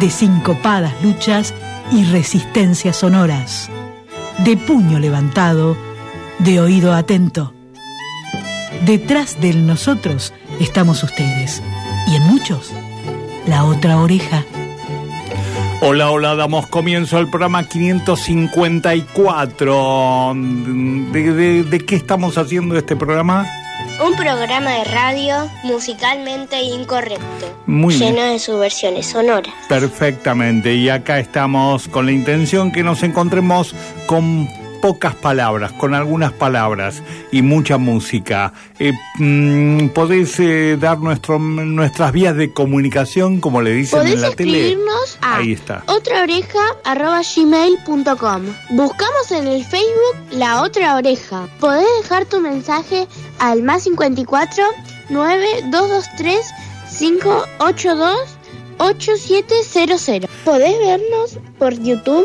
de sincopadas luchas y resistencias sonoras, de puño levantado, de oído atento. Detrás del nosotros estamos ustedes y en muchos la otra oreja. Hola, hola, damos comienzo al programa 554. ¿De, de, de qué estamos haciendo este programa? Un programa de radio musicalmente incorrecto, Muy lleno bien. de subversiones sonoras. Perfectamente, y acá estamos con la intención que nos encontremos con pocas palabras, con algunas palabras y mucha música. Eh, mm, ¿Podés eh, dar nuestro, nuestras vías de comunicación, como le dicen en Podés la tele? escribirnos a Ahí está. otraoreja.gmail.com Buscamos en el Facebook La Otra Oreja. Podés dejar tu mensaje al más 54 9223 582 8700. Podés vernos por YouTube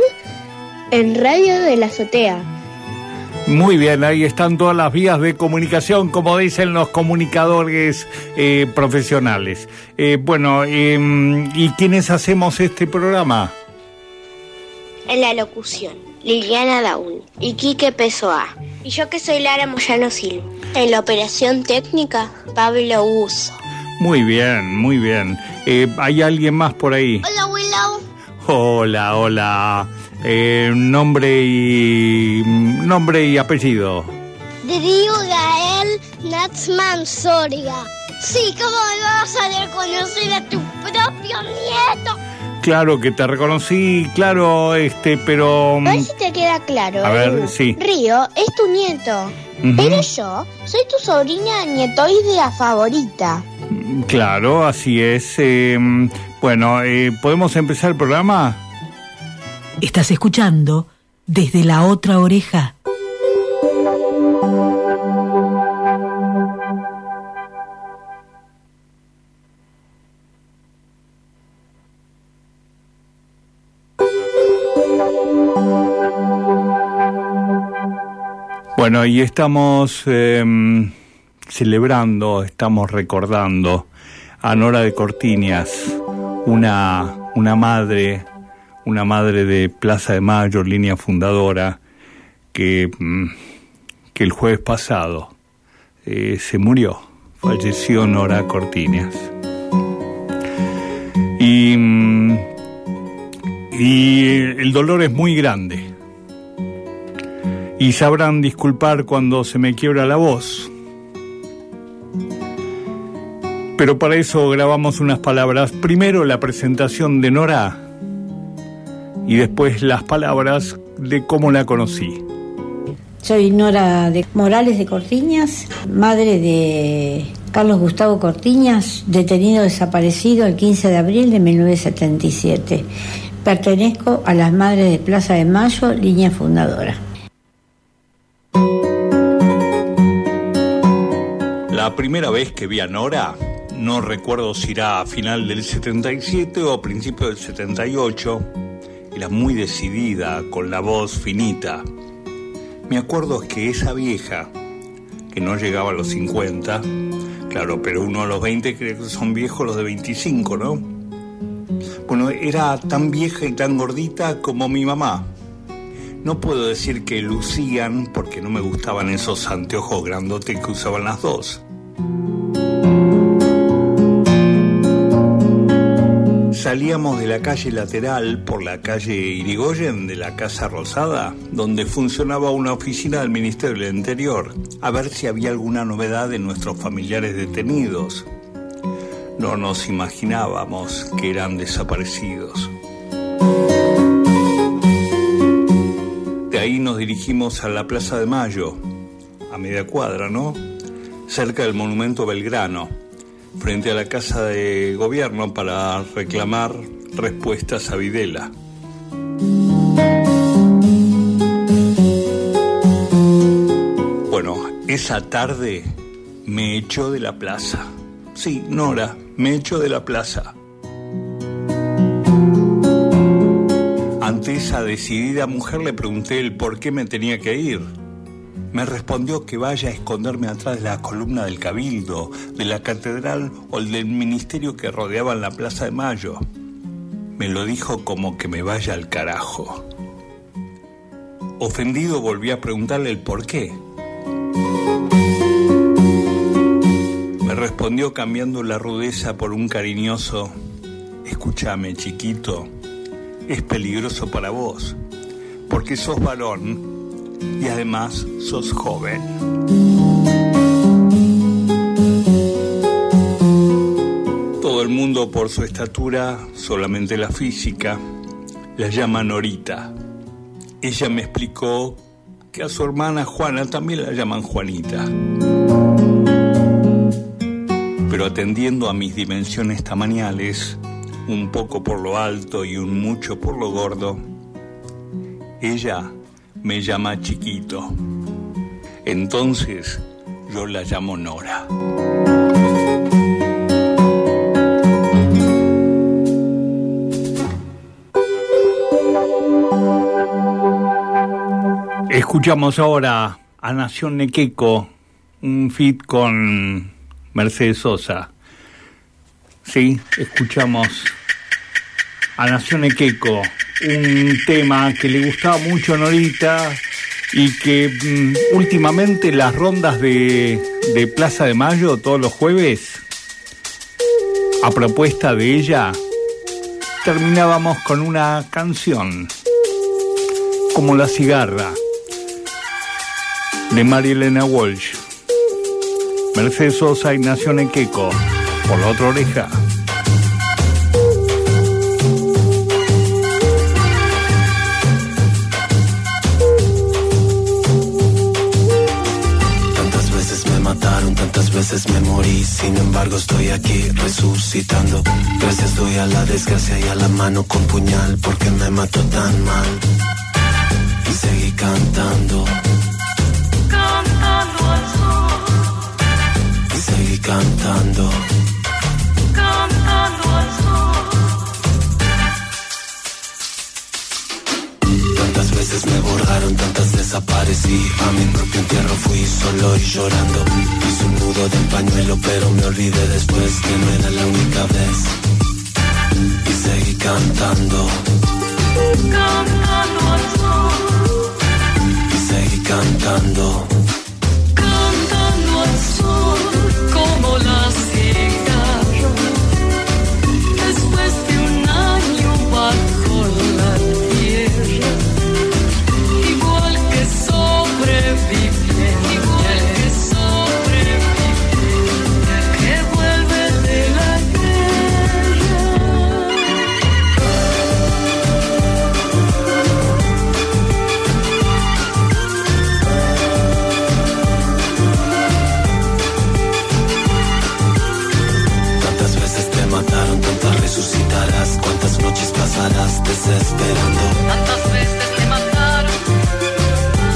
en Radio de la Azotea. Muy bien, ahí están todas las vías de comunicación, como dicen los comunicadores eh, profesionales. Eh, bueno, eh, ¿y quiénes hacemos este programa? En la locución, Liliana Daun y Quique Pesoa. Y yo que soy Lara Moyano Silva. En la operación técnica, Pablo Uso. Muy bien, muy bien. Eh, ¿Hay alguien más por ahí? Hola Willow. Hola, hola. Eh, nombre y nombre y apellido. Darío Gael Natsman Soria. Sí, ¿cómo me vas a reconocer a tu propio nieto? Claro que te reconocí, claro, este, pero A ver si te queda claro. A ver, sí. Río es tu nieto. Ujú. Pero yo soy tu sobrina nietoidea favorita. mm, claro, así es. eh, bueno, eh, ¿podemos empezar el programa? Estás escuchando desde la otra oreja. Bueno, y estamos eh, celebrando, estamos recordando a Nora de Cortiñas, una, una madre, una madre de Plaza de Mayo, línea fundadora, que, mm, que el jueves pasado eh, se murió, falleció Nora Cortiñas. Y, mm, y el dolor es muy grande y sabrán disculpar cuando se me quiebra la voz. Pero para eso grabamos unas palabras. Primero la presentación de Nora y después las palabras de cómo la conocí. Soy Nora de Morales de Cortiñas, madre de Carlos Gustavo Cortiñas, detenido desaparecido el 15 de abril de 1977. Pertenezco a las Madres de Plaza de Mayo, línea fundadora. La primera vez que vi a Nora, no recuerdo si era a final del 77 o a principio del 78, era muy decidida, con la voz finita. Me acuerdo que esa vieja, que no llegaba a los 50, claro, pero uno a los 20 cree que son viejos los de 25, ¿no? Bueno, era tan vieja y tan gordita como mi mamá. No puedo decir que lucían porque no me gustaban esos anteojos grandotes que usaban las dos. Salíamos de la calle lateral por la calle Irigoyen de la Casa Rosada, donde funcionaba una oficina del Ministerio del Interior, a ver si había alguna novedad de nuestros familiares detenidos. No nos imaginábamos que eran desaparecidos. De ahí nos dirigimos a la Plaza de Mayo, a media cuadra, ¿no? Cerca del Monumento Belgrano, frente a la Casa de Gobierno para reclamar Respuestas a Videla. Bueno, esa tarde me echó de la plaza. Sí, Nora, me echó de la plaza. Ante esa decidida mujer le pregunté el por qué me tenía que ir. Me respondió que vaya a esconderme atrás de la columna del cabildo, de la catedral o del ministerio que rodeaban la Plaza de Mayo. Me lo dijo como que me vaya al carajo. Ofendido volví a preguntarle el por qué. Me respondió cambiando la rudeza por un cariñoso, escúchame chiquito, es peligroso para vos, porque sos varón y además sos joven. Todo el mundo por su estatura, solamente la física, la llama Norita. Ella me explicó que a su hermana Juana también la llaman Juanita. Pero atendiendo a mis dimensiones tamañales, un poco por lo alto y un mucho por lo gordo, ella me llama chiquito. Entonces yo la llamo Nora. Escuchamos ahora a Nación Nequeco, un fit con Mercedes Sosa. Sí, escuchamos a Nación Nequeco, un tema que le gustaba mucho a Norita y que mm, últimamente las rondas de, Plaza de Mayo todos los jueves, a propuesta de ella, terminábamos con una canción como La cigarra de María Elena Walsh. Mercedes Sosa y Nación Equeco, por la otra oreja. Veces me morí, sin embargo estoy aquí resucitando. Gracias doy a la desgracia y a la mano con puñal porque me mató tan mal. Y seguí cantando. Cantando al sol. Y seguí cantando. Cantando desaparecí. A mi propio entierro fui solo y llorando. Hice un nudo de pañuelo, pero me olvidé después que no era la única vez. Y seguí cantando. Cantando al sol. Y seguí cantando. Cantando al sol como la desesperando. Tantas veces te mataron,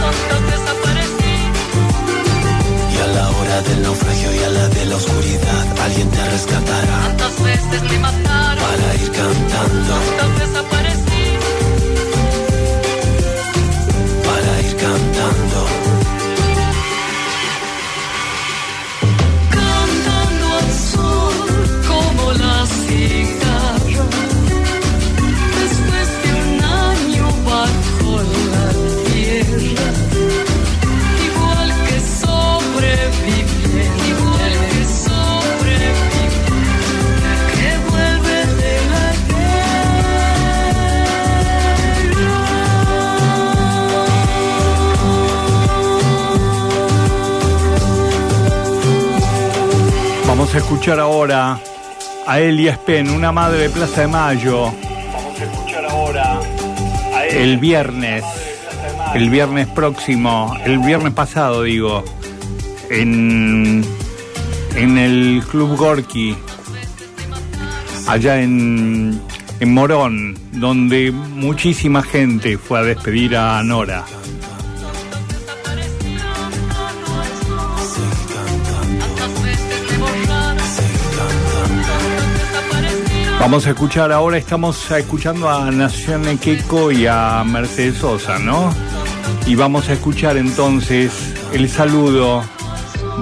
tantas desaparecí. Y a la hora del naufragio y a la de la oscuridad, alguien te rescatará. Tantas veces me mataron, para ir cantando. Tantas desaparecí. Vamos a escuchar ahora a Elia Spen, una madre de Plaza de Mayo. Vamos a escuchar ahora a el viernes, el viernes próximo, el viernes pasado digo, en, en el Club Gorky, allá en, en Morón, donde muchísima gente fue a despedir a Nora. Vamos a escuchar ahora, estamos escuchando a Nación Equeco y a Mercedes Sosa, ¿no? Y vamos a escuchar entonces el saludo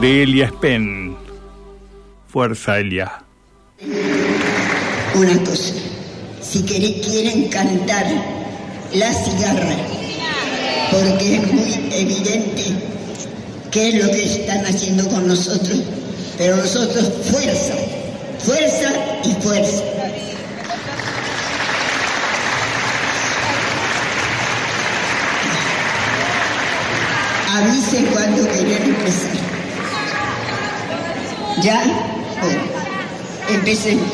de Elia Spen. Fuerza, Elia. Una cosa, si quieren cantar la cigarra, porque es muy evidente qué es lo que están haciendo con nosotros, pero nosotros fuerza, fuerza y fuerza. Avisen cuando quieran empezar. ¿Ya? Bueno, empecemos.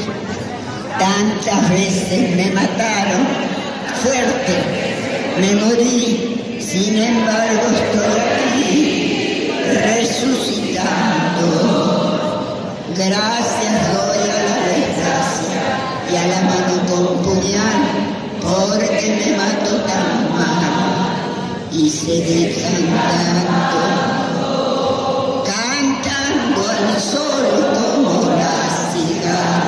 Tantas veces me mataron fuerte, me morí, sin embargo estoy resucitando. Gracias doy a la desgracia y a la mano con porque me mató tan mal y seguí cantando, cantando al sol como la cigarra.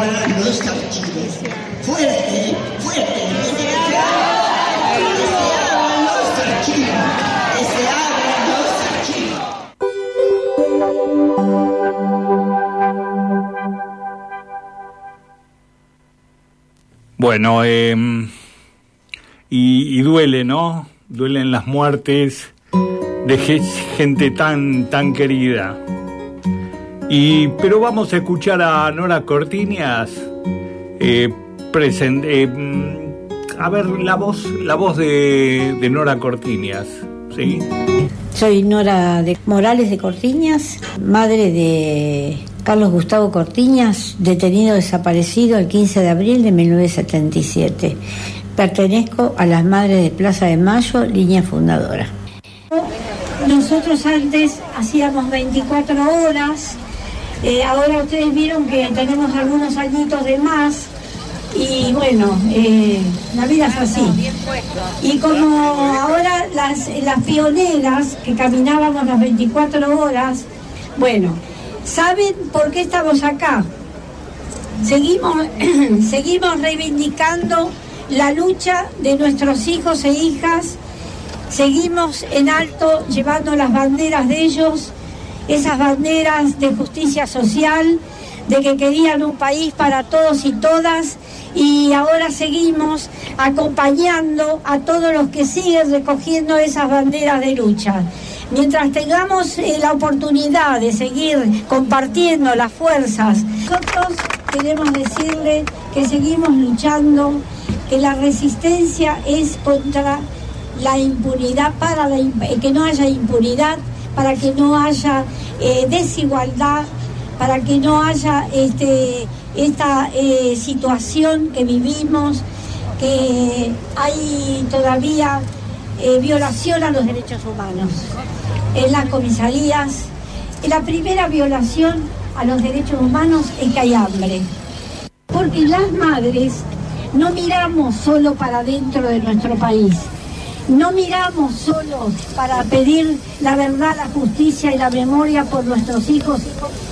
Se abran los archivos. Fuerte, fuerte, que se abran, que se abran los archivos, que se abran los archivos. Bueno, eh, y, y duele, ¿no? Duelen las muertes de ge- gente tan, tan querida. Y, pero vamos a escuchar a Nora Cortiñas. eh, eh, mm, a ver, la voz, la voz de, de Nora Cortiñas. ¿Sí? Soy Nora de Morales de Cortiñas, madre de Carlos Gustavo Cortiñas, detenido desaparecido el 15 de abril de 1977. Pertenezco a las Madres de Plaza de Mayo, línea fundadora. Nosotros antes hacíamos 24 horas, eh, ahora ustedes vieron que tenemos algunos añitos de más y bueno, eh, la vida es así. Y como ahora las, las pioneras que caminábamos las 24 horas, bueno, ¿saben por qué estamos acá? Seguimos, seguimos reivindicando la lucha de nuestros hijos e hijas, seguimos en alto llevando las banderas de ellos esas banderas de justicia social, de que querían un país para todos y todas y ahora seguimos acompañando a todos los que siguen recogiendo esas banderas de lucha. Mientras tengamos eh, la oportunidad de seguir compartiendo las fuerzas, nosotros queremos decirle que seguimos luchando, que la resistencia es contra la impunidad, para la, que no haya impunidad, para que no haya eh, desigualdad, para que no haya este, esta eh, situación que vivimos, que hay todavía eh, violación a los derechos humanos en las comisarías. La primera violación a los derechos humanos es que hay hambre, porque las madres no miramos solo para dentro de nuestro país, no miramos solo para pedir la verdad, la justicia y la memoria por nuestros hijos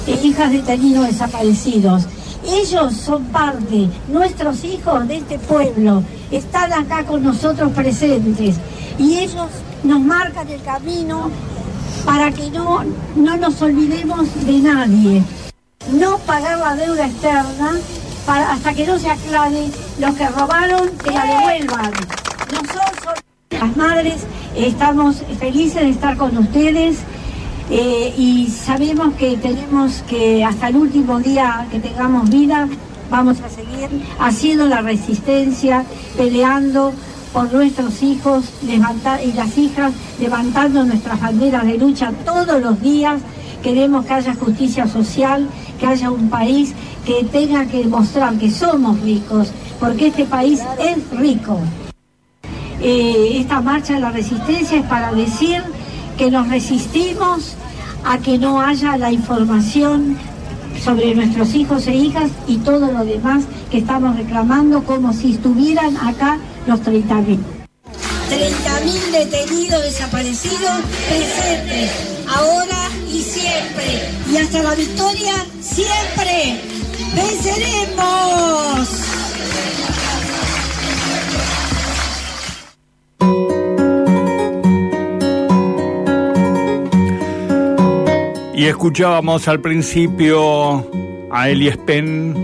e hijas detenidos desaparecidos. Ellos son parte, nuestros hijos de este pueblo, están acá con nosotros presentes y ellos nos marcan el camino para que no, no nos olvidemos de nadie. No pagar la deuda externa para, hasta que no se aclare los que robaron, que la devuelvan. Las madres estamos felices de estar con ustedes eh, y sabemos que tenemos que hasta el último día que tengamos vida vamos a seguir haciendo la resistencia, peleando por nuestros hijos y las hijas, levantando nuestras banderas de lucha todos los días. Queremos que haya justicia social, que haya un país que tenga que demostrar que somos ricos, porque este país es rico. Eh, esta marcha de la resistencia es para decir que nos resistimos a que no haya la información sobre nuestros hijos e hijas y todo lo demás que estamos reclamando como si estuvieran acá los 30.000. 30.000 detenidos desaparecidos presentes, ahora y siempre. Y hasta la victoria, siempre. ¡Venceremos! Y escuchábamos al principio a Eli Spen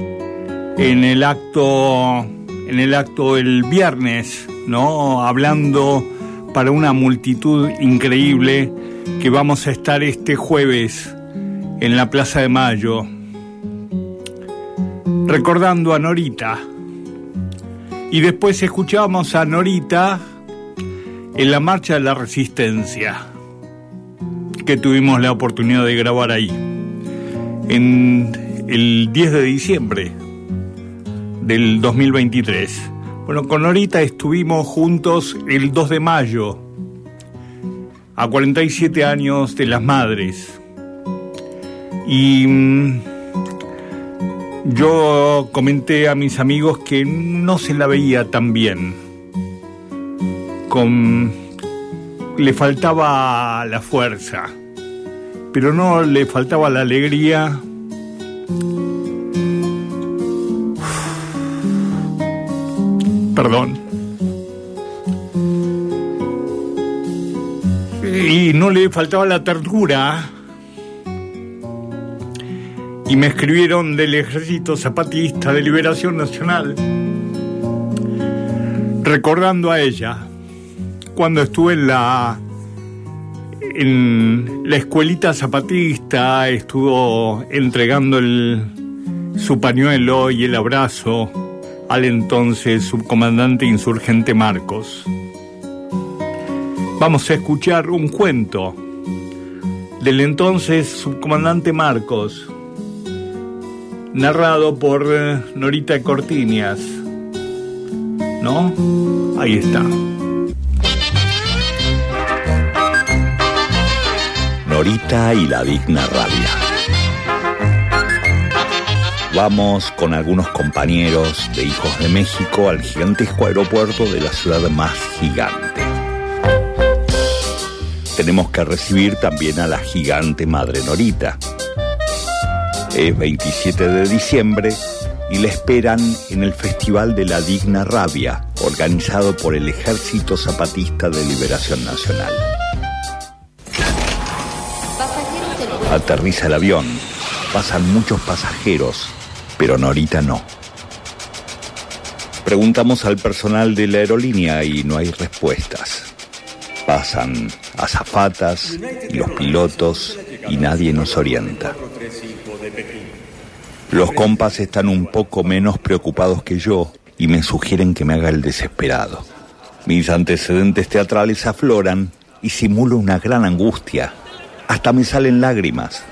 en el acto en el acto el viernes, ¿no? Hablando para una multitud increíble que vamos a estar este jueves en la Plaza de Mayo recordando a Norita. Y después escuchábamos a Norita en la Marcha de la Resistencia que tuvimos la oportunidad de grabar ahí, en el 10 de diciembre del 2023. Bueno, con Norita estuvimos juntos el 2 de mayo, a 47 años de las madres. Y mm, yo comenté a mis amigos que no se la veía tan bien. Le faltaba la fuerza, pero no le faltaba la alegría. Perdón. Y no le faltaba la ternura. Y me escribieron del Ejército Zapatista de Liberación Nacional, recordando a ella cuando estuve en la en la escuelita zapatista, estuvo entregando el, su pañuelo y el abrazo al entonces subcomandante insurgente Marcos. Vamos a escuchar un cuento del entonces subcomandante Marcos, narrado por eh, Norita Cortinias. ¿No? Ahí está. Norita y la digna rabia. Vamos con algunos compañeros de Hijos de México al gigantesco aeropuerto de la ciudad más gigante. Tenemos que recibir también a la gigante Madre Norita. Es 27 de diciembre y la esperan en el Festival de la Digna Rabia, organizado por el Ejército Zapatista de Liberación Nacional. Aterriza el avión. Pasan muchos pasajeros, pero Norita no. Preguntamos al personal de la aerolínea y no hay respuestas. Pasan azafatas y los pilotos y nadie nos orienta. Los compas están un poco menos preocupados que yo y me sugieren que me haga el desesperado. Mis antecedentes teatrales afloran y simulo una gran angustia. Hasta me salen lágrimas.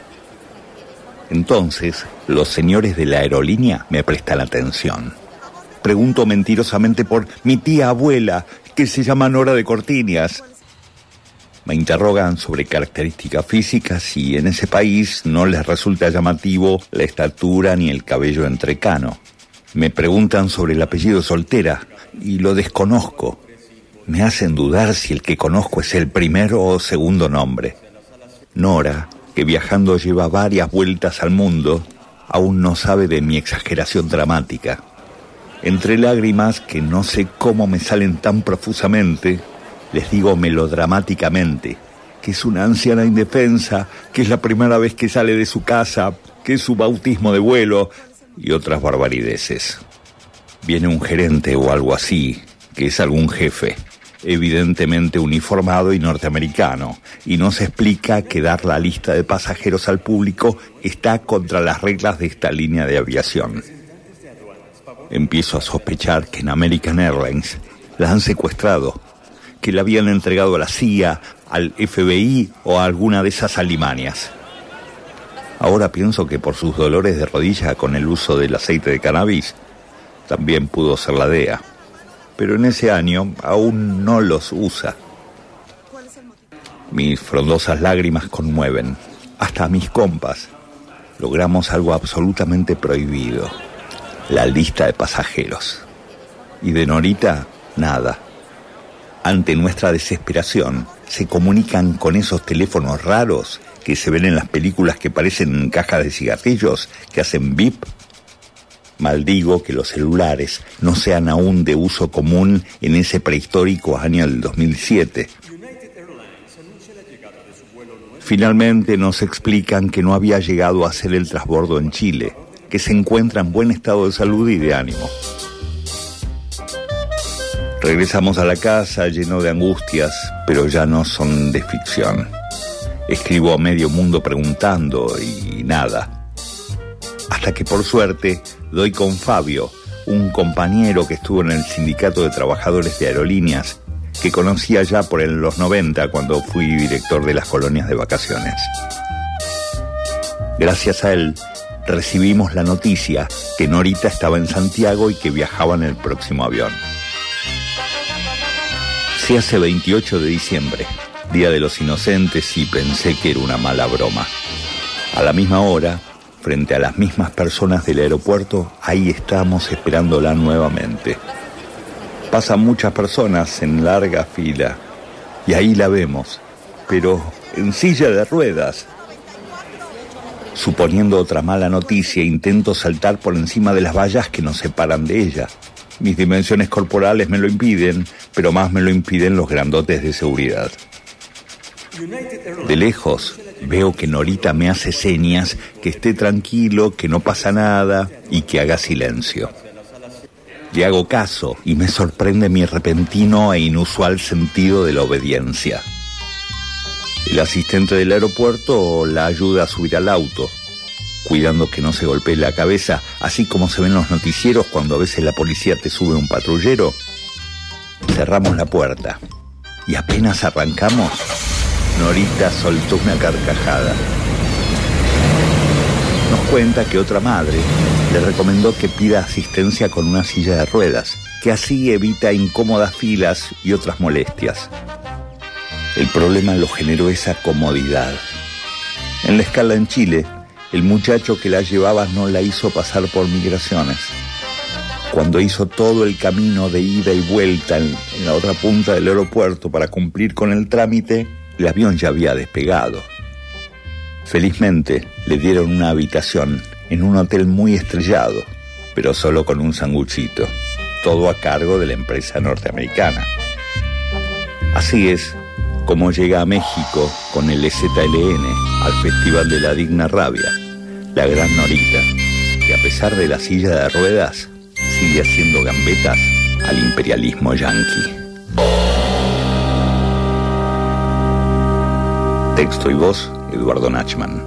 Entonces, los señores de la aerolínea me prestan atención. Pregunto mentirosamente por mi tía abuela, que se llama Nora de Cortiñas. Me interrogan sobre características físicas y en ese país no les resulta llamativo la estatura ni el cabello entrecano. Me preguntan sobre el apellido soltera y lo desconozco. Me hacen dudar si el que conozco es el primero o segundo nombre. Nora, que viajando lleva varias vueltas al mundo, aún no sabe de mi exageración dramática. Entre lágrimas que no sé cómo me salen tan profusamente, les digo melodramáticamente que es una anciana indefensa, que es la primera vez que sale de su casa, que es su bautismo de vuelo y otras barbarideces. Viene un gerente o algo así, que es algún jefe, evidentemente uniformado y norteamericano, y nos explica que dar la lista de pasajeros al público está contra las reglas de esta línea de aviación. Empiezo a sospechar que en American Airlines la han secuestrado, que la habían entregado a la CIA, al FBI o a alguna de esas alimanias. Ahora pienso que por sus dolores de rodilla con el uso del aceite de cannabis, también pudo ser la DEA. Pero en ese año aún no los usa. Mis frondosas lágrimas conmueven, hasta a mis compas. Logramos algo absolutamente prohibido, la lista de pasajeros. Y de Norita, nada. Ante nuestra desesperación, se comunican con esos teléfonos raros que se ven en las películas que parecen cajas de cigarrillos, que hacen bip. Maldigo que los celulares no sean aún de uso común en ese prehistórico año del 2007. Finalmente nos explican que no había llegado a hacer el transbordo en Chile, que se encuentra en buen estado de salud y de ánimo. Regresamos a la casa lleno de angustias, pero ya no son de ficción. Escribo a medio mundo preguntando y nada. Hasta que por suerte doy con Fabio, un compañero que estuvo en el sindicato de trabajadores de aerolíneas, que conocía ya por los 90 cuando fui director de las colonias de vacaciones. Gracias a él recibimos la noticia que Norita estaba en Santiago y que viajaba en el próximo avión. Se hace 28 de diciembre, Día de los Inocentes, y pensé que era una mala broma. A la misma hora, frente a las mismas personas del aeropuerto, ahí estamos esperándola nuevamente. Pasan muchas personas en larga fila, y ahí la vemos, pero en silla de ruedas. Suponiendo otra mala noticia, intento saltar por encima de las vallas que nos separan de ella. Mis dimensiones corporales me lo impiden, pero más me lo impiden los grandotes de seguridad. De lejos veo que Norita me hace señas, que esté tranquilo, que no pasa nada y que haga silencio. Le hago caso y me sorprende mi repentino e inusual sentido de la obediencia. El asistente del aeropuerto la ayuda a subir al auto, cuidando que no se golpee la cabeza, así como se ven los noticieros cuando a veces la policía te sube un patrullero. Cerramos la puerta y apenas arrancamos, Norita soltó una carcajada. Nos cuenta que otra madre le recomendó que pida asistencia con una silla de ruedas, que así evita incómodas filas y otras molestias. El problema lo generó esa comodidad. En la escala en Chile, el muchacho que la llevaba no la hizo pasar por migraciones. Cuando hizo todo el camino de ida y vuelta en, en, la otra punta del aeropuerto para cumplir con el trámite, el avión ya había despegado. Felizmente le dieron una habitación en un hotel muy estrellado, pero solo con un sanguchito, todo a cargo de la empresa norteamericana. Así es cómo llega a México con el ZLN al Festival de la Digna Rabia, la gran Norita, que a pesar de la silla de ruedas sigue haciendo gambetas al imperialismo yanqui. Texto y voz, Eduardo Nachman.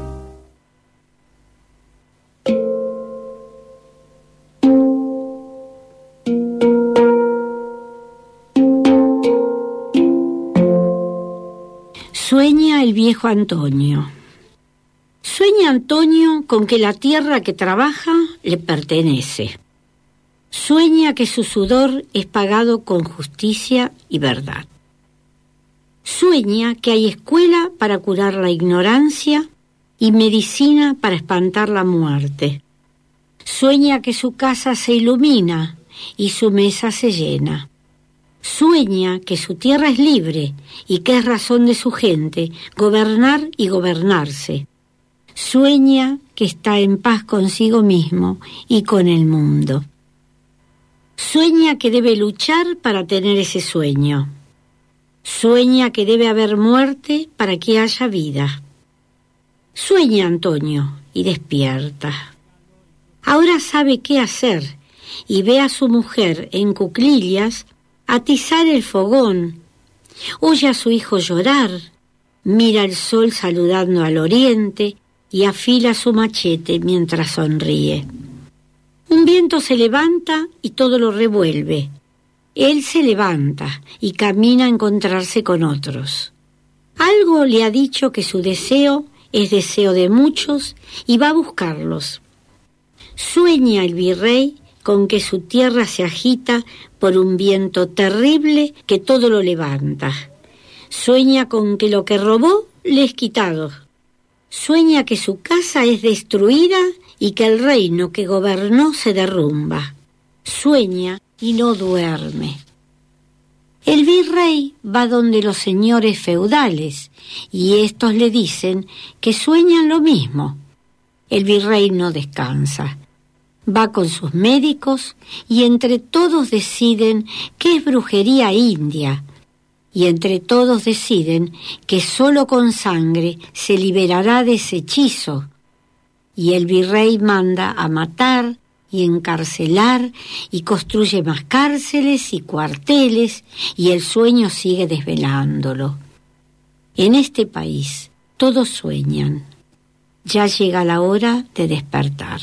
Sueña el viejo Antonio. Sueña Antonio con que la tierra que trabaja le pertenece. Sueña que su sudor es pagado con justicia y verdad. Sueña que hay escuela para curar la ignorancia y medicina para espantar la muerte. Sueña que su casa se ilumina y su mesa se llena. Sueña que su tierra es libre y que es razón de su gente gobernar y gobernarse. Sueña que está en paz consigo mismo y con el mundo. Sueña que debe luchar para tener ese sueño. Sueña que debe haber muerte para que haya vida. Sueña, Antonio, y despierta. Ahora sabe qué hacer y ve a su mujer en cuclillas atizar el fogón, oye a su hijo llorar, mira el sol saludando al oriente y afila su machete mientras sonríe. Un viento se levanta y todo lo revuelve. Él se levanta y camina a encontrarse con otros. Algo le ha dicho que su deseo es deseo de muchos y va a buscarlos. Sueña el virrey con que su tierra se agita por un viento terrible que todo lo levanta. Sueña con que lo que robó le es quitado. Sueña que su casa es destruida y que el reino que gobernó se derrumba. Sueña y no duerme. El virrey va donde los señores feudales y estos le dicen que sueñan lo mismo. El virrey no descansa va con sus médicos y entre todos deciden que es brujería india y entre todos deciden que sólo con sangre se liberará de ese hechizo y el virrey manda a matar y encarcelar y construye más cárceles y cuarteles y el sueño sigue desvelándolo. En este país todos sueñan. Ya llega la hora de despertar.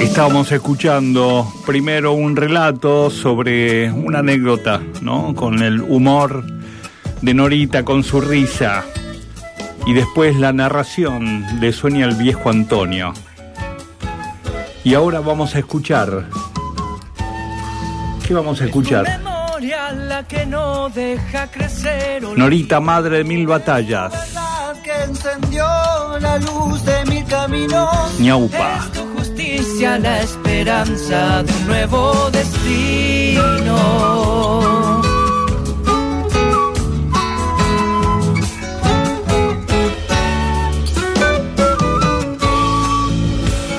Estábamos escuchando primero un relato sobre una anécdota, ¿no? Con el humor de Norita, con su risa. Y después la narración de Sueña el viejo Antonio. Y ahora vamos a escuchar. ¿Qué vamos a escuchar? Norita, madre de mil batallas. Que encendió la luz de mil caminos. Ñaupa justicia, la esperanza de un nuevo destino.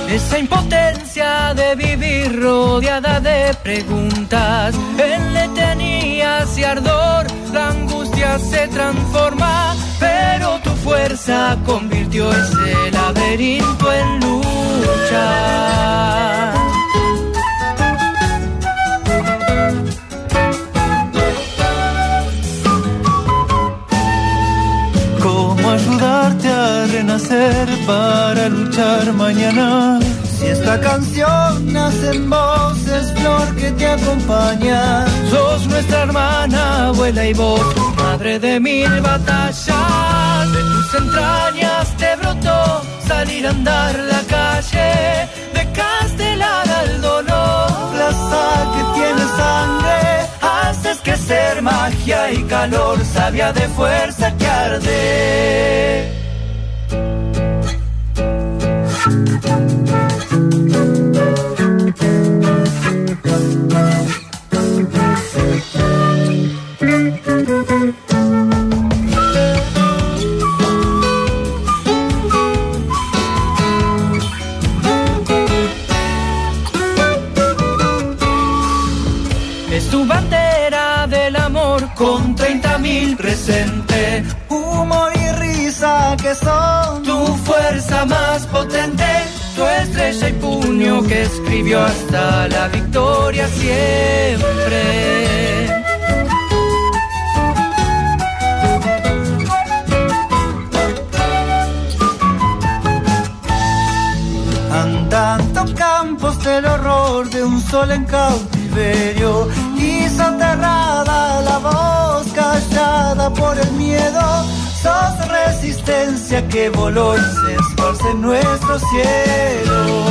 Esa impotencia rodeada de preguntas, en letanías y ardor, la angustia se transforma, pero tu fuerza convirtió ese laberinto en lucha. ¿Cómo ayudarte a renacer para luchar mañana? Esta canción nace en voces, flor que te acompaña. Sos nuestra hermana, abuela y voz, madre de mil batallas. De tus entrañas te brotó salir a andar la calle, de castelar al dolor. La sal que tiene sangre, haces que ser magia y calor, sabia de fuerza que arde. Presente, humor y risa que son tu fuerza más potente, tu estrella y puño que escribió hasta la victoria siempre. Andando campos del horror de un sol en cautiverio, quiso aterrada la voz callada por el miedo. Sos resistencia que voló y se esparce en nuestro cielo.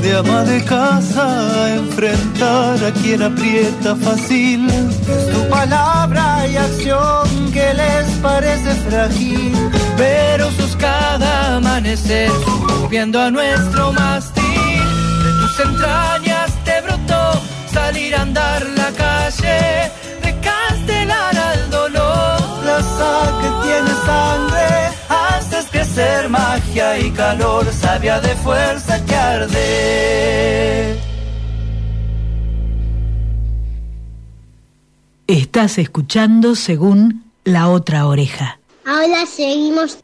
de ama de casa a enfrentar a quien aprieta fácil. Es tu palabra y acción que les parece frágil, pero sus cada amanecer subiendo a nuestro mástil. Te brotó salir a andar la calle, de castelar al dolor. La sal que tiene sangre haces crecer magia y calor, sabia de fuerza que arde. Estás escuchando según la otra oreja. Ahora seguimos.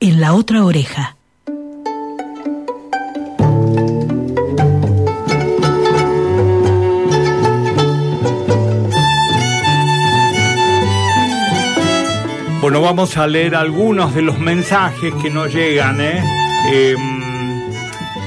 en la otra oreja. Bueno, vamos a leer algunos de los mensajes que nos llegan, ¿eh? Em,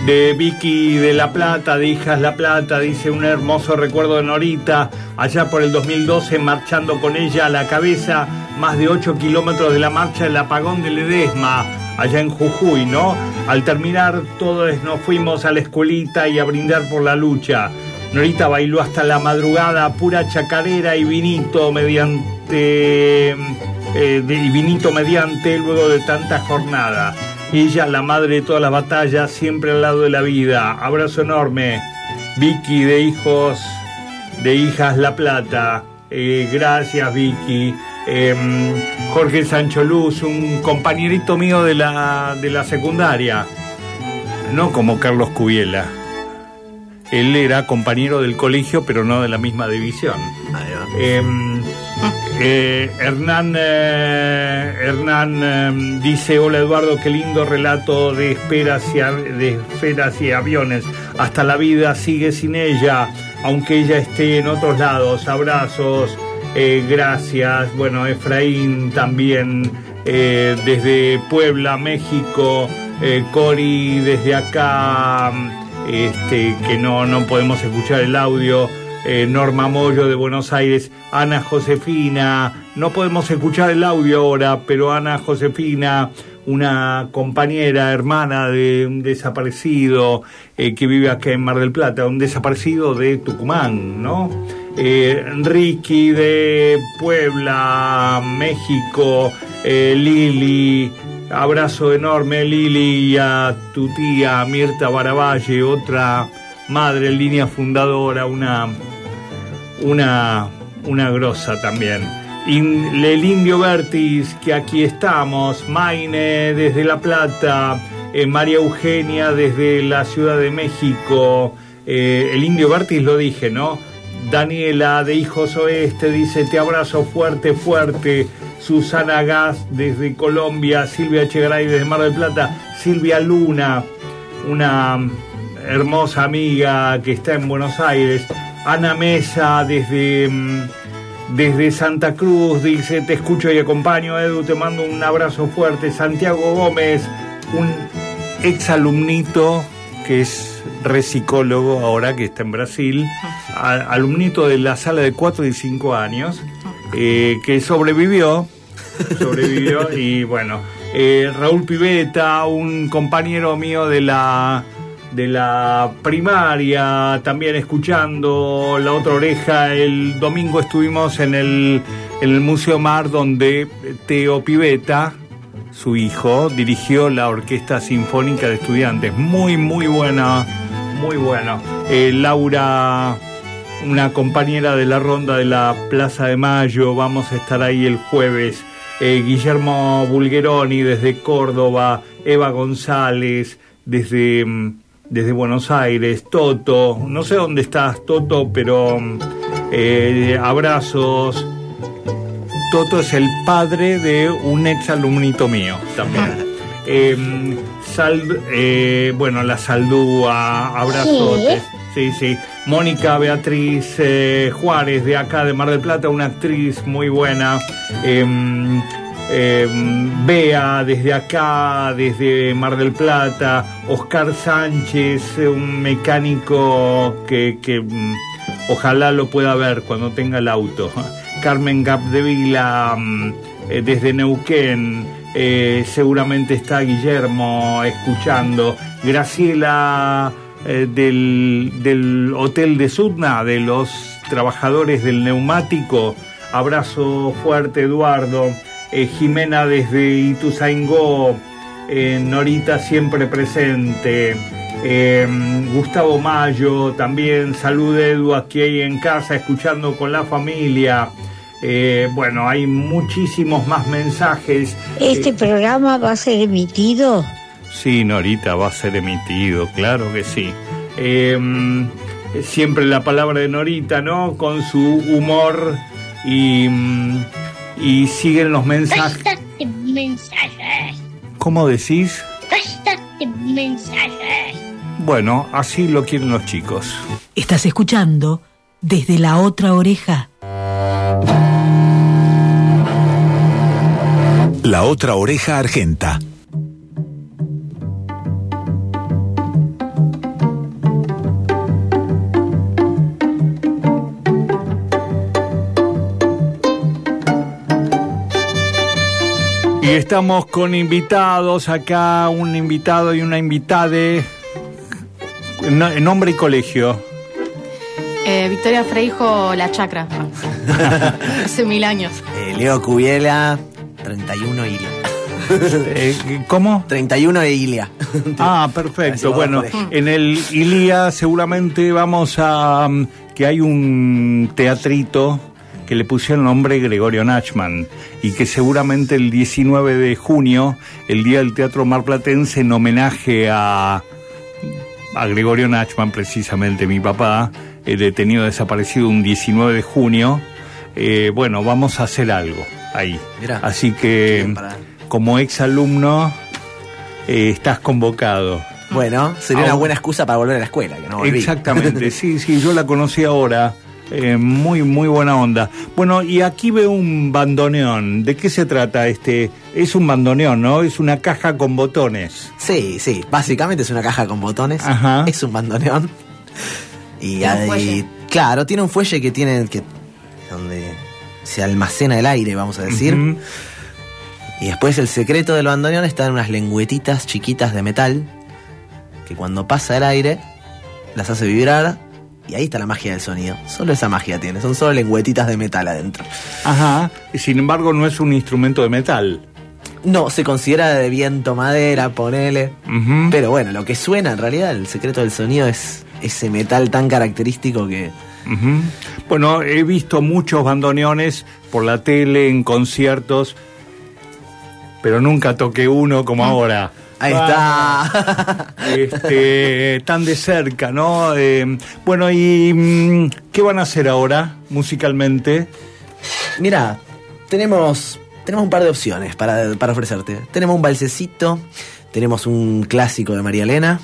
de Vicky de La Plata, de Hijas La Plata, dice un hermoso recuerdo de Norita, allá por el 2012 marchando con ella a la cabeza más de 8 kilómetros de la marcha del apagón de Ledesma, allá en Jujuy, ¿no? Al terminar todos nos fuimos a la escuelita y a brindar por la lucha. Norita bailó hasta la madrugada, pura chacarera y vinito mediante... eh, de- y vinito mediante luego de tanta jornada. Ella, la madre de todas las batallas, siempre al lado de la vida. Abrazo enorme. Vicky de hijos, de hijas La Plata. Eh, gracias, Vicky. Em, Jorge Sancho Luz, un compañerito mío de la, de la secundaria. No como Carlos Cubiela. Él era compañero del colegio, pero no de la misma división. Em, eh, Hernán, eh, Hernán em, dice, hola Eduardo, qué lindo relato de esperas, y, de esferas y aviones. Hasta la vida sigue sin ella, aunque ella esté en otros lados. Abrazos, eh, gracias. Bueno, Efraín también desde Puebla, México. Cori desde acá, este, que no, no podemos escuchar el audio. Eh, Norma Moyo de Buenos Aires, Ana Josefina, no podemos escuchar el audio ahora, pero Ana Josefina, una compañera, hermana de un desaparecido eh, que vive acá en Mar del Plata, un desaparecido de Tucumán, ¿no? Eh, Ricky de Puebla, México, eh, Lili, abrazo enorme Lili y a tu tía Mirta Baravalle, otra madre línea fundadora, una, una, una grosa también. El Indio Vertis, que aquí estamos, Maine desde La Plata, eh, María Eugenia desde la Ciudad de México, eh, el Indio Vertis lo dije, ¿no? Daniela de Hijos Oeste dice, te abrazo fuerte, fuerte. Susana Gas desde Colombia, Silvia Chegaray desde Mar del Plata, Silvia Luna, una hermosa amiga que está en Buenos Aires, Ana Mesa desde, mm, desde Santa Cruz, dice, te escucho y acompaño, Edu, te mando un abrazo fuerte, Santiago Gómez, un ex alumnito que es resicólogo ahora que está en Brasil, alumnito de la sala de 4 y 5 años, eh, que sobrevivió, sobrevivió y bueno, Eh, Raúl Piveta, un compañero mío de la de la primaria, también escuchando La Otra Oreja. El domingo estuvimos en el, el Museo Mar donde Teo Piveta, su hijo, dirigió la Orquesta Sinfónica de Estudiantes. Muy, muy buena, muy bueno. Eh, Laura, una compañera de la ronda de la Plaza de Mayo, vamos a estar ahí el jueves. Eh, Guillermo Bulgeroni desde Córdoba, Eva González desde, mm, desde Buenos Aires, Toto, no sé dónde estás Toto, pero eh, abrazos. Toto es el padre de un ex alumnito mío también. Eh, Sal- eh, bueno, la Saldúa, abrazotes. Sí, sí. Mónica Beatriz eh, Juárez, de acá, de Mar del Plata, una actriz muy buena. Em, Bea, desde acá, desde Mar del Plata. Oscar Sánchez, eh, un mecánico que, mm, ojalá lo pueda ver cuando tenga el auto. Carmen Capdevila, mm, eh, desde Neuquén. eh, seguramente está Guillermo escuchando. Graciela eh, del, del Hotel de Sudna, de los trabajadores del neumático. Abrazo fuerte, Eduardo. Eh, Jimena desde Ituzaingó. Eh, Norita siempre presente. Eh, Gustavo Mayo también. Salud, Edu, aquí en casa, escuchando con la familia. Eh, bueno, hay muchísimos más mensajes. ¿Este programa va a ser emitido? Sí, Norita, va a ser emitido, claro que sí. Eh, siempre la palabra de Norita, ¿no? Con su humor y, mm, y siguen los mensajes. Basta de mensajes. ¿Cómo decís? Basta de mensajes. Bueno, así lo quieren los chicos. Estás escuchando desde la otra oreja. La otra oreja argenta. Y estamos con invitados acá, un invitado y una invitade. No- Nombre y colegio. Eh, Victoria Freijo, La Chacra. Hace mil años. Eh, Leo Cubiela, 31 Ilia. Eh, ¿Cómo? 31 e Ilia. Ah, perfecto. Bueno, en el Ilía seguramente vamos a... mm, que hay un teatrito que le pusieron nombre Gregorio Nachman y que seguramente el 19 de junio, el Día del Teatro Marplatense, en homenaje a, a Gregorio Nachman, precisamente mi papá, eh, detenido desaparecido un 19 de junio, eh, bueno, vamos a hacer algo ahí. Mirá. Así que, como ex alumno, eh, estás convocado. Bueno, sería Ah, una un- buena excusa para volver a la escuela, que no. Exactamente, sí, sí, yo la conocí ahora. Eh, muy, muy buena onda. Bueno, y aquí veo un bandoneón. ¿De qué se trata este? Es un bandoneón, ¿no? Es una caja con botones. Sí, sí, básicamente es una caja con botones. Ajá. Es un bandoneón. Y Tiene un ahí- claro, tiene un fuelle que tiene que donde se almacena el aire, vamos a decir. Y después el secreto del bandoneón está en unas lengüetitas chiquitas de metal que cuando pasa el aire las hace vibrar y ahí está la magia del sonido. Solo esa magia tiene, son solo lengüetitas de metal adentro. Ajá. Sin embargo, no es un instrumento de metal. No, se considera de viento, madera, ponele. Pero bueno, lo que suena en realidad, el secreto del sonido es ese metal tan característico que... Bueno, he visto muchos bandoneones por la tele, en conciertos, pero nunca toqué uno como ahora. Ahí está. Este, tan de cerca, ¿no? Eh, bueno, ¿y mm, qué van a hacer ahora musicalmente? Mira, tenemos, tenemos un par de opciones para, para ofrecerte. Tenemos un balsecito, tenemos un clásico de María Elena,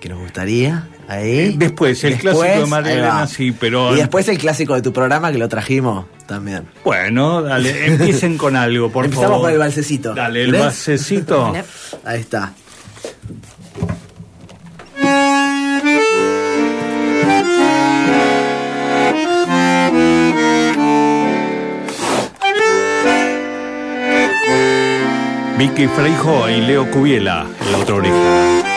que nos gustaría. Ahí. Después, el Después, clásico de María sí, pero... Y después el clásico de tu programa que lo trajimos también. Bueno, dale, empiecen con algo, por Empezamos favor. con el balsecito. Dale, el ¿Querés? basecito. Ahí está. Vicky Freijo y Leo Cubiela la otra oreja.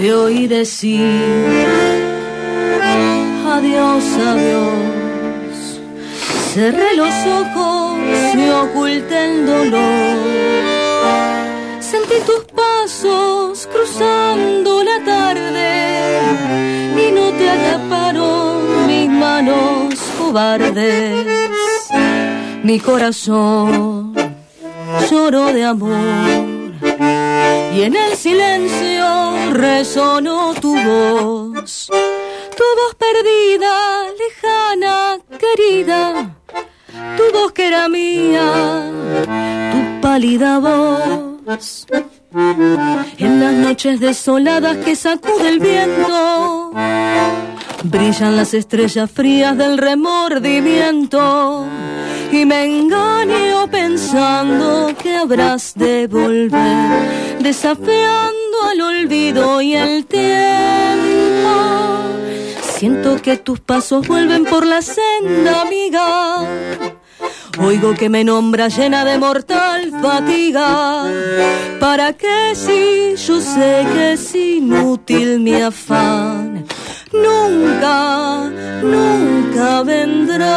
Te oí decir adiós, adiós. Cerré los ojos y oculté el dolor. Sentí tus pasos cruzando la tarde y no te atraparon mis manos cobardes. Mi corazón lloró de amor y en el silencio resonó tu voz. Tu voz perdida, lejana, querida, tu voz que era mía, tu pálida voz. En las noches desoladas que sacude el viento, brillan las estrellas frías del remordimiento y me engaño pensando que habrás de volver, desafiando al olvido y el tiempo. Siento que tus pasos vuelven por la senda, amiga. Oigo que me nombra llena de mortal fatiga. ¿Para qué si yo sé que es inútil mi afán? Nunca, nunca vendrás.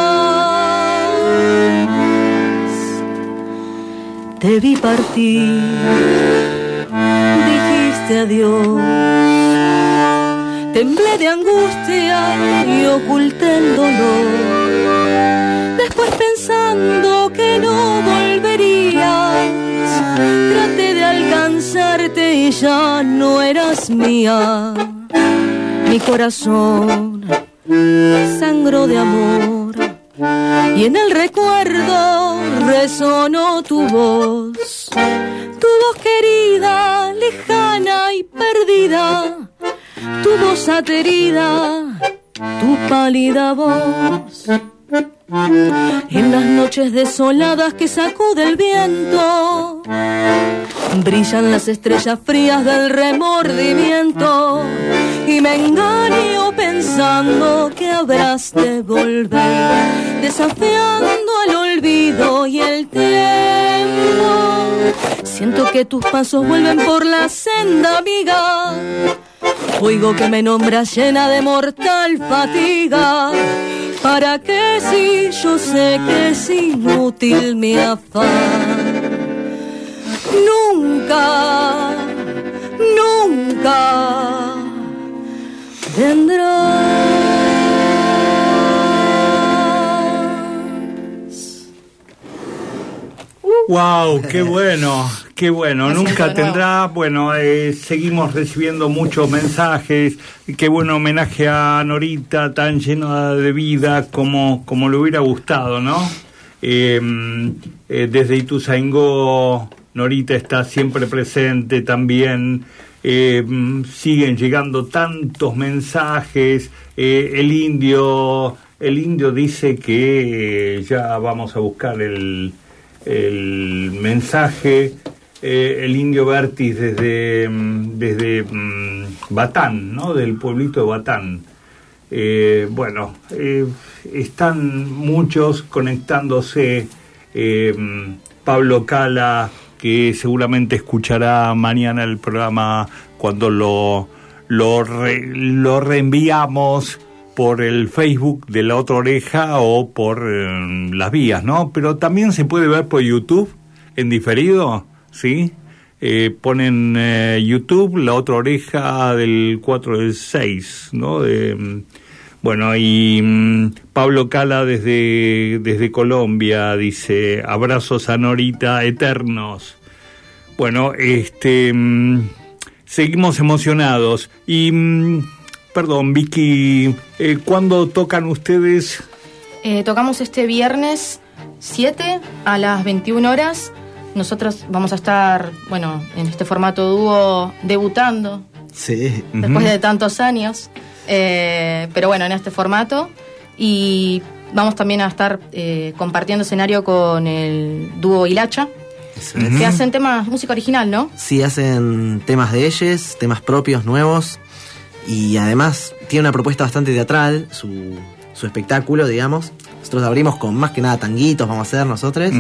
Te vi partir, dijiste adiós. Temblé de angustia y oculté el dolor. Después pensando que no volverías, traté de alcanzarte y ya no eras mía. Mi corazón sangró de amor y en el recuerdo resonó tu voz. Tu voz querida, lejana y perdida tu voz aterida, tu pálida voz. En las noches desoladas que sacude el viento, brillan las estrellas frías del remordimiento y me engaño pensando que habrás de volver, desafiando al olvido y el tiempo. Siento que tus pasos vuelven por la senda, amiga. Oigo que me nombras llena de mortal fatiga. ¿Para qué si yo sé que es inútil mi afán? Nunca, nunca vendrás. ¡Wow! ¡Qué bueno! ¡Qué bueno! Nunca tendrá. Bueno, eh, seguimos recibiendo muchos mensajes. Qué buen homenaje a Norita, tan lleno de vida como, como le hubiera gustado, ¿no? Eh, eh, desde Ituzaingó, Norita está siempre presente también. Eh, siguen llegando tantos mensajes. Eh, el indio, el indio dice que ya vamos a buscar el, el mensaje. Eh, el indio Bertis desde, mm, desde mm, Batán, ¿no? Del pueblito de Batán. Eh, bueno, eh, están muchos conectándose. eh, Pablo Cala, que seguramente escuchará mañana el programa cuando lo, lo, lo reenviamos por el Facebook de la otra oreja o por eh, las vías, ¿no? Pero también se puede ver por YouTube en diferido, ¿sí? Eh, ponen eh, YouTube la otra oreja del 4 del 6, ¿no? De, mm, bueno, y mm, Pablo Cala desde, desde Colombia dice, abrazos a Norita eternos. Bueno, este, mm, seguimos emocionados. Y, perdón, Vicky, eh, ¿cuándo tocan ustedes? Eh, tocamos este viernes 7 a las 21 horas. Nosotros vamos a estar, bueno, en este formato dúo debutando Sí. después de tantos años. Eh, pero bueno, en este formato. Y vamos también a estar eh, compartiendo escenario con el dúo Hilacha, que hacen temas, música original, ¿no? Sí, hacen temas de ellos, temas propios, nuevos. Y además tiene una propuesta bastante teatral. Su, su espectáculo, digamos. Nosotros abrimos con más que nada tanguitos, vamos a hacer nosotros.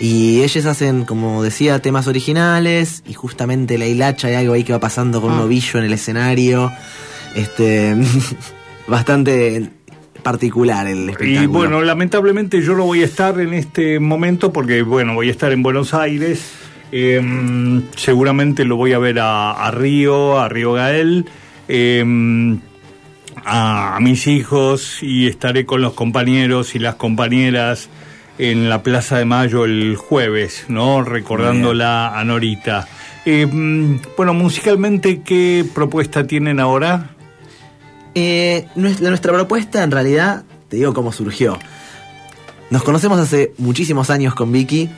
Y ellos hacen, como decía, temas originales y justamente la hilacha hay algo ahí que va pasando con un Ah. ovillo en el escenario. Este, bastante particular el espectáculo. Y bueno, lamentablemente yo no voy a estar en este momento porque, bueno, voy a estar en Buenos Aires. Eh, seguramente lo voy a ver a, a Río, a Río Gael, eh, a, mis hijos y estaré con los compañeros y las compañeras en la Plaza de Mayo el jueves, ¿no? Recordándola a Norita. Eh, mm, bueno, musicalmente, ¿qué propuesta tienen ahora? Eh, nues- la- nuestra propuesta, en realidad, te digo cómo surgió. Nos conocemos hace muchísimos años con Vicky.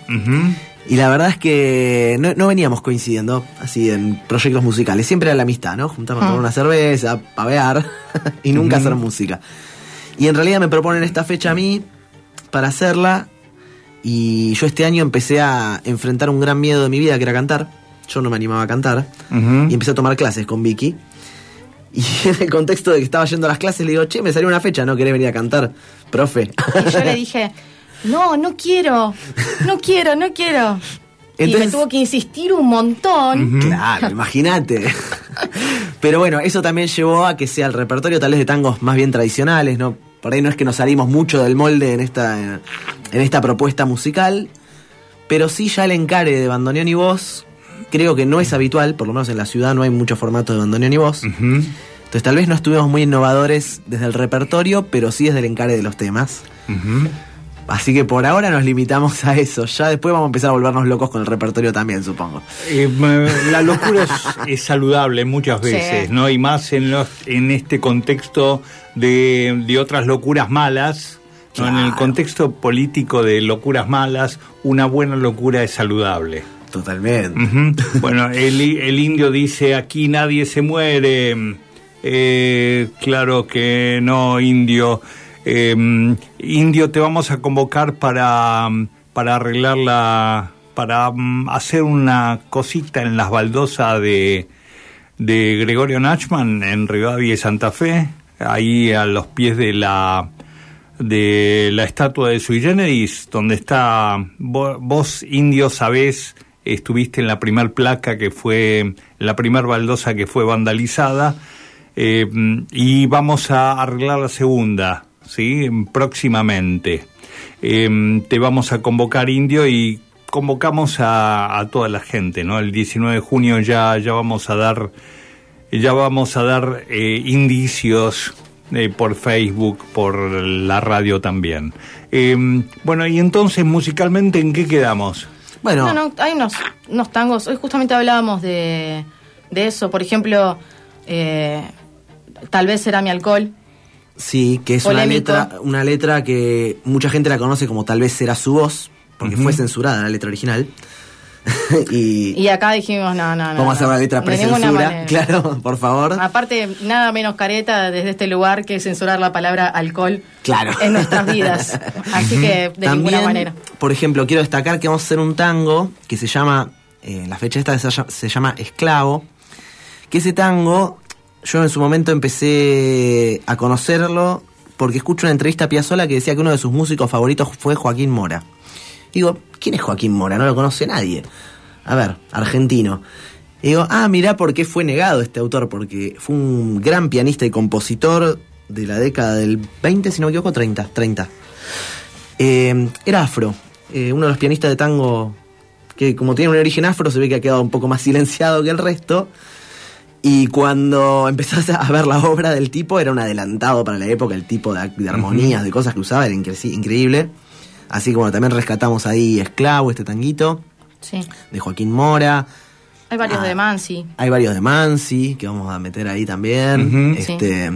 Y la verdad es que no, no veníamos coincidiendo así en proyectos musicales. Siempre era la amistad, ¿no? Juntarnos a Ah. tomar una cerveza, pavear y nunca hacer música. Y en realidad me proponen esta fecha a mí para hacerla. Y yo este año empecé a enfrentar un gran miedo de mi vida, que era cantar. Yo no me animaba a cantar. Y empecé a tomar clases con Vicky. Y en el contexto de que estaba yendo a las clases, le digo, che, me salió una fecha, ¿no querés venir a cantar, profe? Y yo le dije, no, no quiero, no quiero, no quiero. y me tuvo que insistir un montón. Claro, imagínate. Pero bueno, eso también llevó a que sea el repertorio tal vez de tangos más bien tradicionales, ¿no? Por ahí no es que nos salimos mucho del molde en esta, en esta propuesta musical, pero sí ya el encare de bandoneón y voz, creo que no es habitual, por lo menos en la ciudad no hay mucho formato de bandoneón y voz. Entonces tal vez no estuvimos muy innovadores desde el repertorio, pero sí desde el encare de los temas. Así que por ahora nos limitamos a eso. Ya después vamos a empezar a volvernos locos con el repertorio también, supongo. Eh, la locura es, es saludable muchas Sí. veces, ¿no? Y más en, los, en este contexto de, de otras locuras malas, ¿no? En el contexto político de locuras malas, una buena locura es saludable. Totalmente. Bueno, el, el indio dice, aquí nadie se muere. Eh, claro que no, indio. Eh, indio, te vamos a convocar para, para arreglar la... para mm, hacer una cosita en las baldosas de, de Gregorio Nachman en Rivadavia y Santa Fe, ahí a los pies de la de la estatua de Sui Generis, donde está vo- vos indio sabés estuviste en la primer placa que fue la primer baldosa que fue vandalizada eh, y vamos a arreglar la segunda, sí, próximamente. Eh, te vamos a convocar indio y convocamos a, a toda la gente, ¿no? El 19 de junio ya ya vamos a dar ya vamos a dar eh, indicios eh, por Facebook, por la radio también. Bueno, y entonces musicalmente, ¿en qué quedamos? Bueno, No, no, hay unos, unos tangos. Hoy justamente hablábamos de, de eso. Por ejemplo, eh, tal vez será mi alcohol. Sí, que es una letra, una letra que mucha gente la conoce como tal vez será su voz, porque fue censurada la letra original. y Y acá dijimos, no, no, no. vamos a hacer la letra precensura. Claro, por favor. Aparte, nada menos careta desde este lugar que censurar la palabra alcohol Claro. en nuestras vidas. Así que de ninguna manera. Por ejemplo, quiero destacar que vamos a hacer un tango que se llama, eh, la fecha esta se llama, se llama Esclavo, que ese tango, yo en su momento empecé a conocerlo porque escucho una entrevista a Piazzolla que decía que uno de sus músicos favoritos fue Joaquín Mora. Digo, ¿quién es Joaquín Mora? No lo conoce nadie. A ver, argentino. Y digo, ah, mirá por qué fue negado este autor, porque fue un gran pianista y compositor de la década del 20, si no me equivoco, 30, 30. Eh, era afro, eh, uno de los pianistas de tango que como tiene un origen afro se ve que ha quedado un poco más silenciado que el resto. Y cuando empezás a ver la obra del tipo, era un adelantado para la época, el tipo de, de armonías, de cosas que usaba, era incre- increíble. Así que bueno, también rescatamos ahí Esclavo, este tanguito, Sí. de Joaquín Mora. Hay varios Ah. de Mansi. Hay varios de Mansi, que vamos a meter ahí también. Este,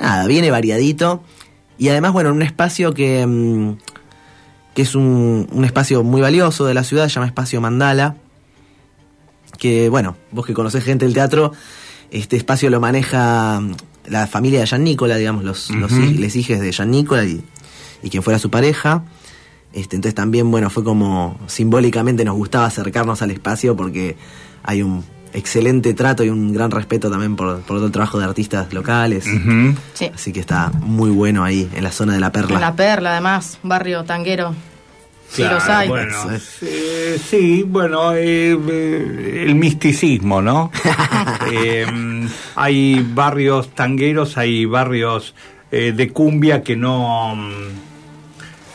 Nada, viene variadito. Y además, bueno, en un espacio que, mm, que es un, un espacio muy valioso de la ciudad, se llama Espacio Mandala. Que, bueno, vos que conocés gente del teatro, este espacio lo maneja mm, la familia de Gian Nicola, digamos, los, los les hijes de Gian Nicola y, y quien fuera su pareja. Este, entonces también, bueno, fue como simbólicamente nos gustaba acercarnos al espacio porque hay un, excelente trato y un gran respeto también por, por todo el trabajo de artistas locales. Sí. Así que está muy bueno ahí, en la zona de la Perla. En La Perla, además, barrio tanguero. Sí, Claro, los hay. Bueno, sí, sí, bueno, eh, eh, el misticismo, ¿no? Eh, hay barrios tangueros, hay barrios eh, de cumbia que no, mm,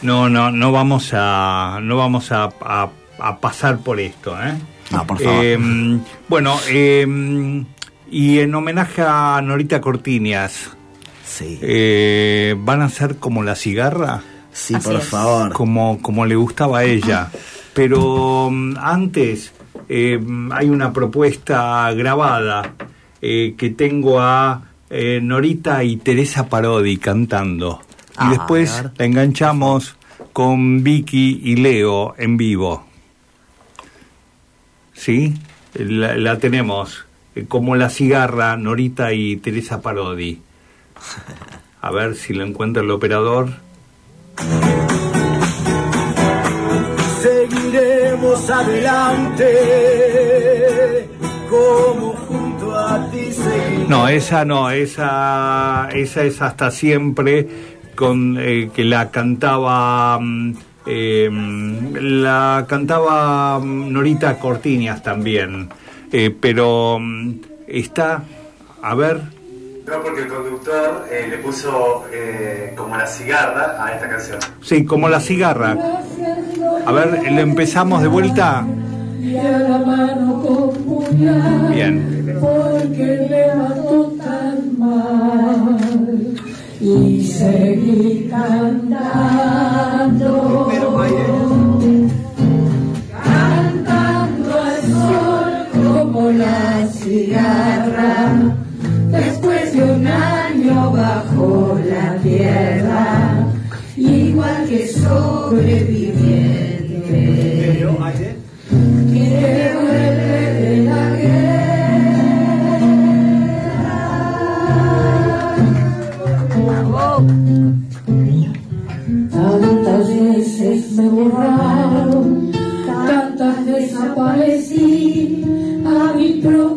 no, no, no vamos a, no vamos a, a- a pasar por esto, ¿eh? No, por favor. Eh, bueno, eh, y en homenaje a Norita Cortiñas, eh, ¿van a ser como la cigarra? Sí, Así por es. favor. Como, como le gustaba a ella. Pero mm, antes eh, hay una propuesta grabada eh, que tengo a eh, Norita y Teresa Parodi cantando. Y Ah, después la enganchamos con Vicky y Leo en vivo. ¿Sí? La, la tenemos eh, como la cigarra, Norita y Teresa Parodi. A ver si lo encuentra el operador. Seguiremos adelante, como junto a ti seguiremos. No, esa no, esa, esa es hasta siempre con eh, que la cantaba mm, eh, mm, la cantaba mm, Norita Cortiñas también, Eh, pero está, a ver, No, porque el conductor eh, le puso eh, como la cigarra a esta canción. sí, como la cigarra. A ver, le empezamos de vuelta. Bien. porque tan mal. Y seguí cantando. Cantando al sol como la cigarra. Después de un año bajo la tierra, igual que sobreviviente. Desaparecí, a mi propio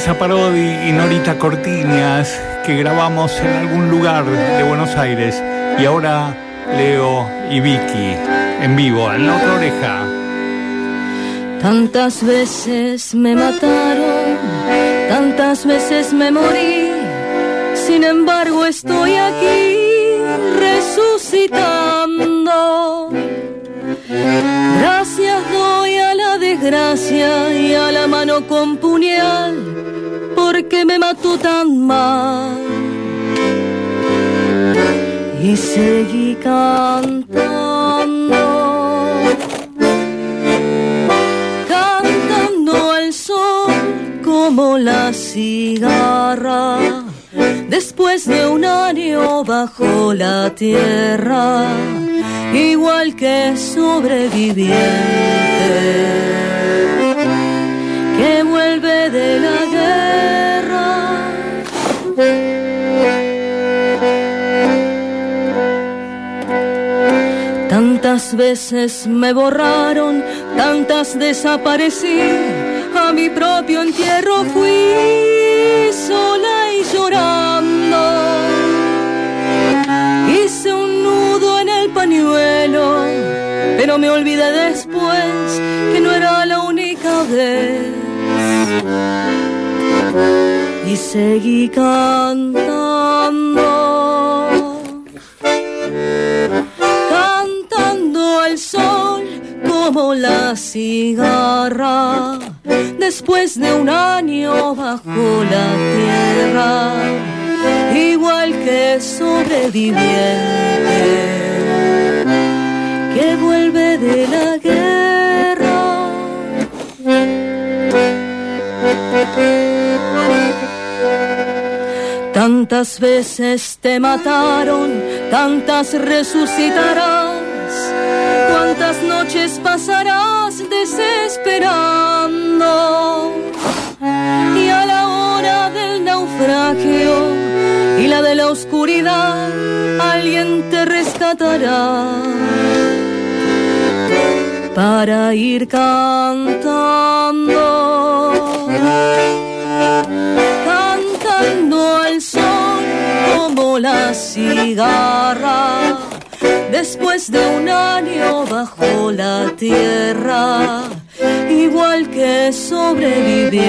Teresa Parodi y Norita Cortiñas que grabamos en algún lugar de Buenos Aires. Y ahora Leo y Vicky en vivo, en la otra oreja. Tantas veces me mataron, tantas veces me morí, sin embargo estoy aquí resucitando. Gracias doy a la desgracia y a la mano con puñal, porque me mató tan mal. Y seguí cantando. cantando al sol como la cigarra. Después de un año bajo la tierra, igual que sobreviviente que vuelve de la Tantas veces me borraron, tantas desaparecí, a mi propio entierro fui sola y llorando. Hice un nudo en el pañuelo, pero me olvidé después que no era la única vez. Y seguí cantando. Cigarra después de un año bajo la tierra, igual que sobreviviente que vuelve de la guerra. Tantas veces te mataron, tantas resucitarás, cuántas noches pasarás desesperando. Y a la hora del naufragio y la de la oscuridad, alguien te rescatará para ir cantando, cantando al sol como la cigarra, después de un año bajo la tierra, igual que sobreviviente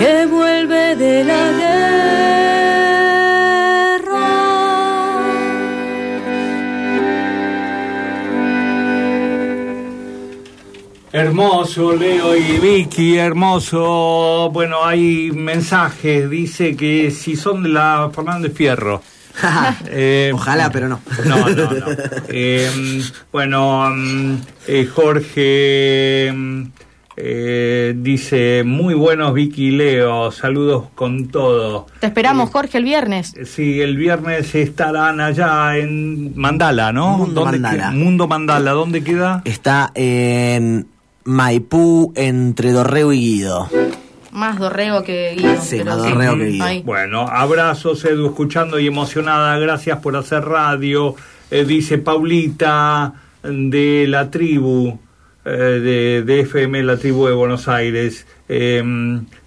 que vuelve de la Hermoso, Leo y Vicky, hermoso. Bueno, hay mensajes, dice que si son de la Fernández Fierro. Eh, Ojalá, pero no. No, no, no. Eh, bueno, mm, eh, Jorge mm, eh, dice, muy buenos Vicky y Leo, saludos con todo. Te esperamos, Jorge, el viernes. Sí, el viernes estarán allá en Mandala, ¿no? Mundo ¿Dónde Mandala. Mundo Mandala, ¿dónde queda? Está en Maipú, entre Dorreo y Guido. Más dorrego que Guido. Sí, pero más dorrego que Guido. Bueno, abrazos, Edu, escuchando y emocionada. Gracias por hacer radio. Eh, dice Paulita de la tribu, eh, de, de FM La Tribu de Buenos Aires. Eh,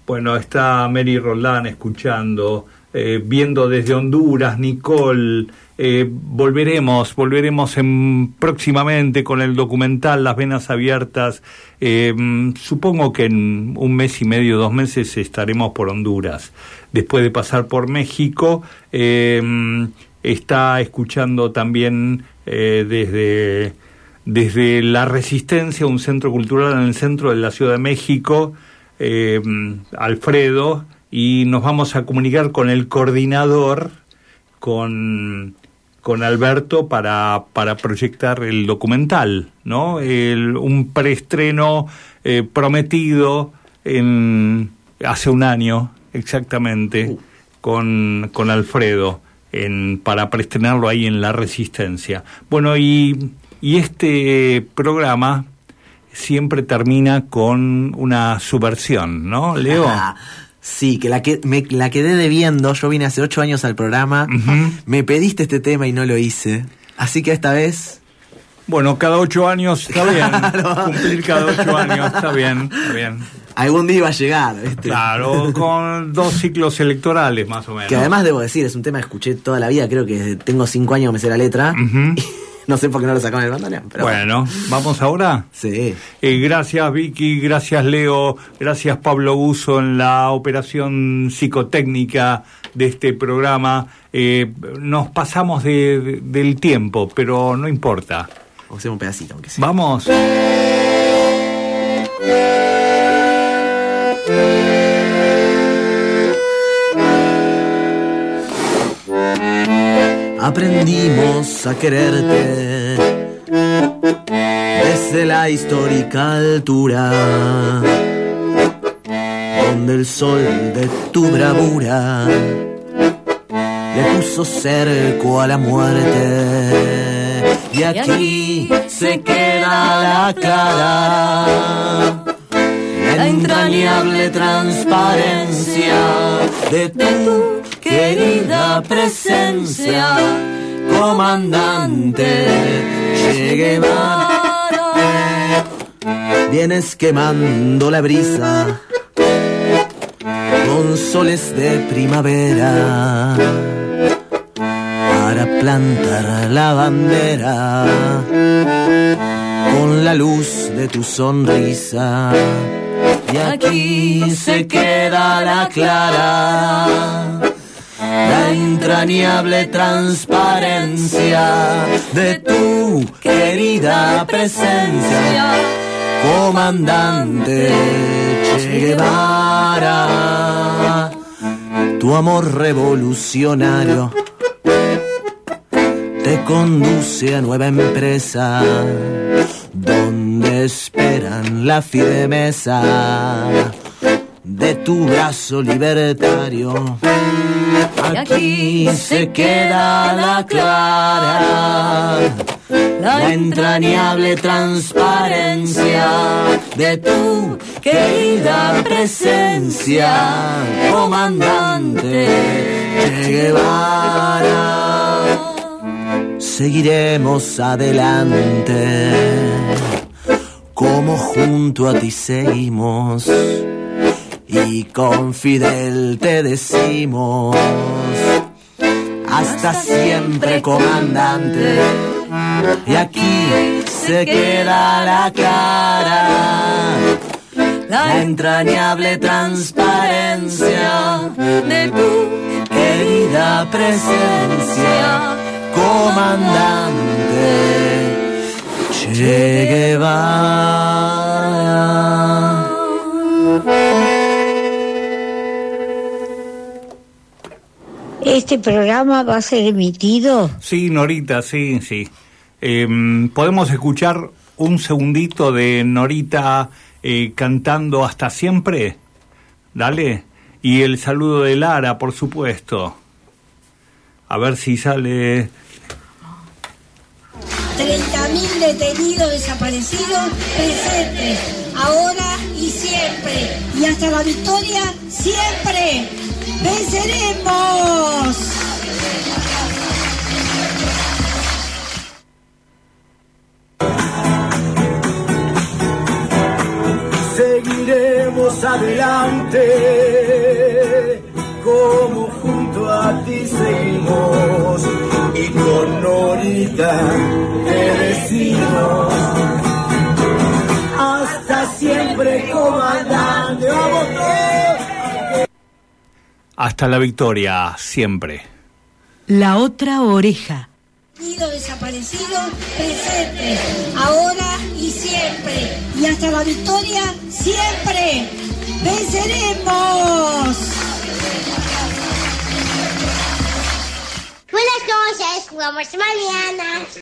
bueno, está Mary Roldán escuchando, eh, viendo desde Honduras, Nicole. Eh, volveremos, volveremos en, próximamente con el documental Las Venas Abiertas. Eh, supongo que en un mes y medio, dos meses estaremos por Honduras. Después de pasar por México, eh, está escuchando también desde, desde La Resistencia, un centro cultural en el centro de la Ciudad de México, Alfredo, y nos vamos a comunicar con el coordinador, con, con Alberto, para, para proyectar el documental, ¿no? El- un preestreno eh, prometido en, hace un año, exactamente, con, con Alfredo, en, para preestrenarlo ahí en La Resistencia. Bueno, y, y este programa siempre termina con una subversión, ¿no, Leo? Sí, que la, que me la quedé debiendo. Yo vine hace ocho años al programa. Me pediste este tema y no lo hice. Así que esta vez. Bueno, cada ocho años está bien. Cumplir cada ocho años está bien, está bien. Algún día iba a llegar, ¿viste? Claro, con dos ciclos electorales más o menos. Que además debo decir, es un tema que escuché toda la vida. Creo que desde- tengo cinco años que me sé la letra. no sé por qué no lo sacaron del bandoneón. Pero Bueno, ¿vamos ahora? Sí. Eh, gracias Vicky, gracias Leo, gracias Pablo Uso en la operación psicotécnica de este programa. Eh, nos pasamos de- de- del tiempo, pero no importa. Vamos a hacer un pedacito, aunque sea. Vamos. Aprendimos a quererte desde la histórica altura, donde el sol de tu bravura le puso cerco a la muerte. Y aquí se queda la clara, la entrañable transparencia de tu querida presencia, comandante Che Guevara. Vienes quemando la brisa con soles de primavera para plantar la bandera con la luz de tu sonrisa. Y aquí se queda la clara, la entrañable transparencia de tu querida presencia, comandante Che Guevara. Tu amor revolucionario te conduce a nueva empresa donde esperan la firmeza de tu brazo libertario. Aquí se queda la clara, la entrañable transparencia de tu querida presencia, comandante Che Guevara. Seguiremos adelante, como junto a ti seguimos y con Fidel te decimos, hasta siempre comandante, y aquí se queda la cara, la entrañable transparencia de tu querida presencia, comandante Che Guevara. ¿Este programa va a ser emitido? Sí, Norita, sí, sí. Em, Podemos escuchar un segundito de Norita eh, cantando hasta siempre. Dale. Y el saludo de Lara, por supuesto. A ver si sale. 30.000 detenidos desaparecidos presentes, ahora y siempre. Y hasta la victoria, siempre. ¡Venceremos! Seguiremos adelante, como junto a ti seguimos, y con Norita te decimos, hasta siempre comandante, vamos. Hasta la victoria, siempre. La otra oreja. Detenidos desaparecidos presentes, ahora y siempre. Y hasta la victoria, siempre. ¡Venceremos! Buenas noches, jugamos mañana.